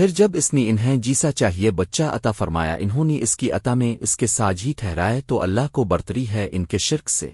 پھر جب اس نے انہیں جیسا چاہیے بچہ عطا فرمایا، انہوں نے اس کی عطا میں اس کے ساج ہی ٹھہرائے، تو اللہ کو برتری ہے ان کے شرک سے۔